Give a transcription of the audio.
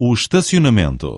o estacionamento.